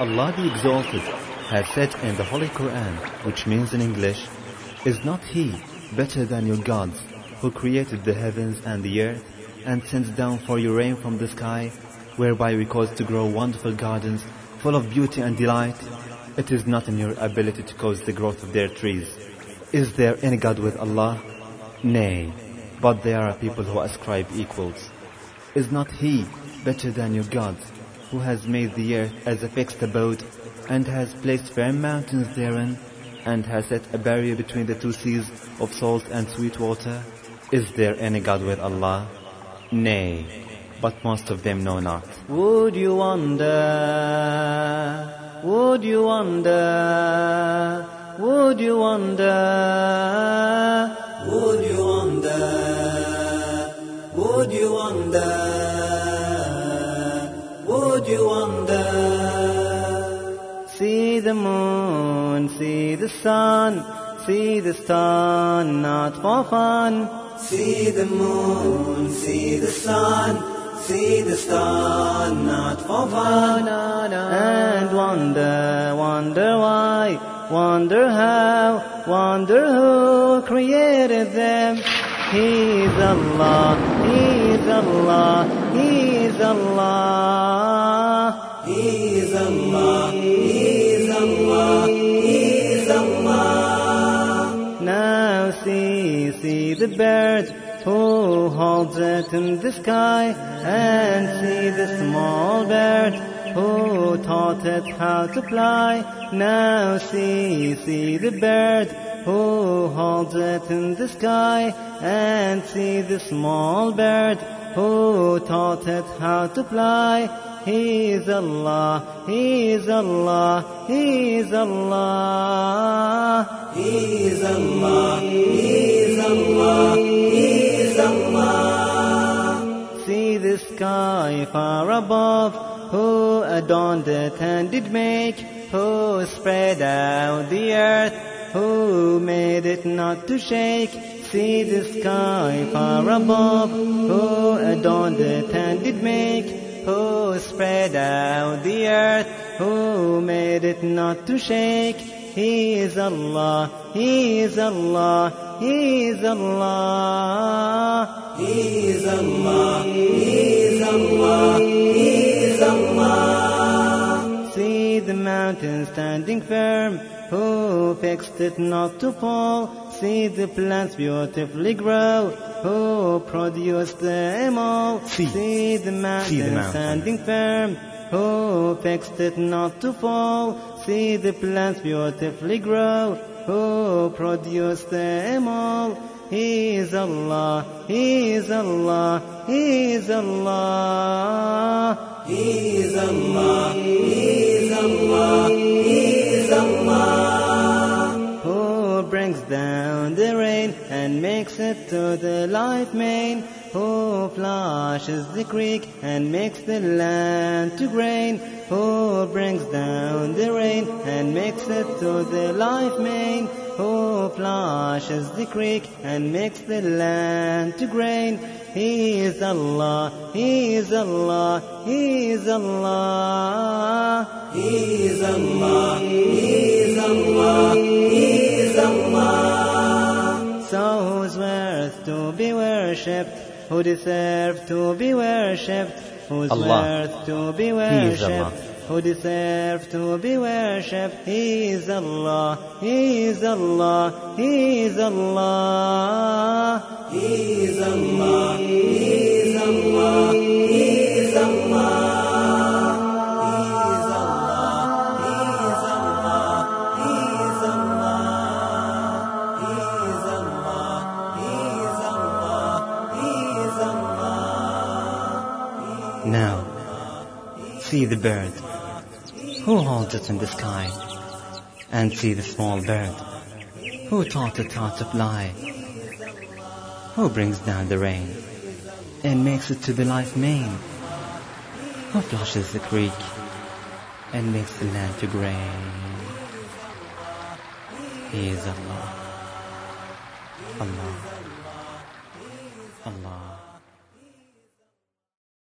Allah the exalted has said in the Holy Quran, which means in English, Is not He better than your gods, who created the heavens and the earth, and sends down for you rain from the sky, whereby we cause to grow wonderful gardens, full of beauty and delight? It is not in your ability to cause the growth of their trees. Is there any God with Allah? Nay, but there are people who ascribe equals. Is not He better than your God, who has made the earth as a fixed abode, and has placed firm mountains therein, and has set a barrier between the two seas of salt and sweet water? Is there any God with Allah? Nay, but most of them know not. Would you wonder? Would you wonder? Would you wonder? Would you wonder? Would you wonder? Would you wonder? See the moon, see the sun, see the star, not for fun. See the moon, see the sun, see the star, not for fun. And wonder, wonder why, wonder how, wonder who created them. He's Allah, He's Allah, He's Allah. He's Allah, He's Allah, He's Allah. Now see, see the bird who holds it in the sky, and see the small bird who taught it how to fly. Now see, see the bird who holds it in the sky, and see the small bird who taught it how to fly. He's Allah, He's Allah, He's Allah. He's Allah, He's Allah, He's Allah. See the sky far above, who adorned it and did make, who spread out the earth, who made it not to shake. See the sky far above, who adorned it and did make, who spread out the earth, who made it not to shake. He is Allah, He is Allah, He is Allah. He is Allah, He is Allah, He is Allah. Mountain standing firm, who fixed it not to fall. See the plants beautifully grow, who produced them all. See. See the mountain, See the mountain. standing firm, who fixed it not to fall. See the plants beautifully grow, who produced them all. He is Allah, He is Allah, He is Allah. He is Allah, He is Allah, it to the life main? Who flushes the creek and makes the land to grain? Who brings down the rain and makes it to the life main? Who flushes the creek and makes the land to grain? He is Allah, He is Allah, He is Allah. He is Allah, He is Allah, He is Allah. So who's worth to be worshipped? Who deserve to be worshipped? Who's Allah. worth to be worshipped? Who deserve to be worshipped? He is Allah, He is Allah, He is Allah. He is Allah, He is Allah, Now, see the bird, who holds it in the sky, and see the small bird, who taught it how to fly, who brings down the rain, and makes it to the life main, who flushes the creek, and makes the land to grain. He is Allah. Allah. Allah.